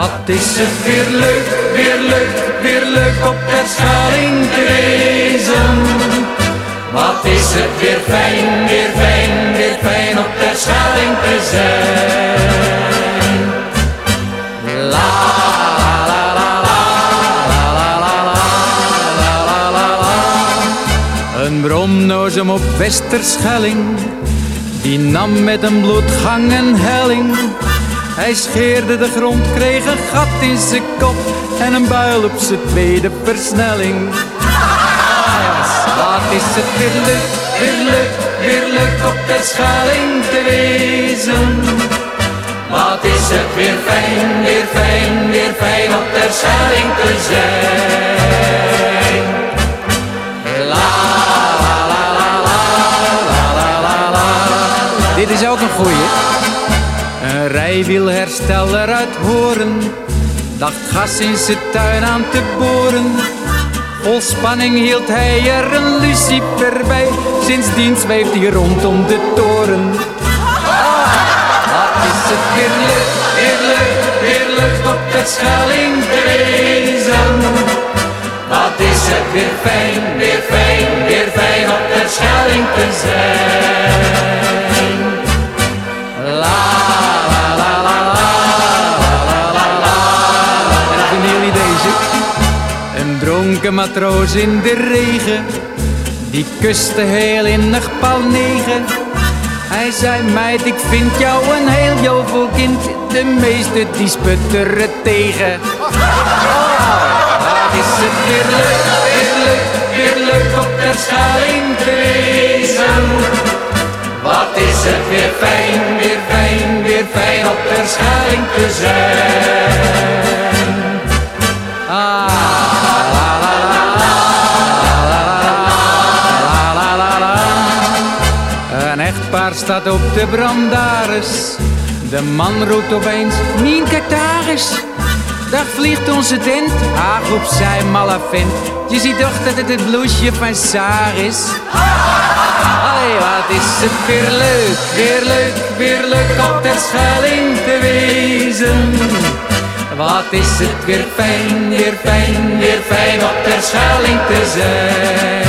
Wat is het weer leuk, weer leuk, weer leuk op de schaling te wezen. Wat is het weer fijn, weer fijn, weer fijn op de schaling te zijn. La. la la la la la la Een bromnozem op Westerschelling, die nam met een bloedgang en helling hij scheerde de grond, kreeg een gat in zijn kop en een buil op zijn tweede versnelling. wat is het weer leuk, weer leuk, weer leuk op de schaling te wezen. Wat is het weer fijn, weer fijn, weer fijn op de schaling te zijn. La la la la la la la la. Dit is ook een goeie. Een rijwielhersteller uit Horen dacht gas in zijn tuin aan te boren. Vol spanning hield hij er een lucifer bij. Sindsdien zweeft hij rondom de toren. Wat is het weer leuk, weer leuk, weer leuk op wezen. Wat is het weer fijn, weer fijn, weer fijn op de Schelling te zijn. Matroos in de regen, die kuste heel innig paal negen. Hij zei, meid, ik vind jou een heel jovel kind, de meeste die sputteren tegen. Wat is het weer leuk, weer leuk, weer leuk op ter Schelling te wezen. Wat is het weer fijn, weer fijn, weer fijn op ter Schelling te zijn. Echtpaar staat op de brandaris. De man roept opeens, Mien, kijk daar vliegt onze tent, ach op zijn malle. Je ziet toch dat het het blouseje van Saar is. Allee, wat is het weer leuk, weer leuk, weer leuk op ter Schelling te wezen. Wat is het weer fijn, weer fijn, weer fijn op ter Schelling te zijn.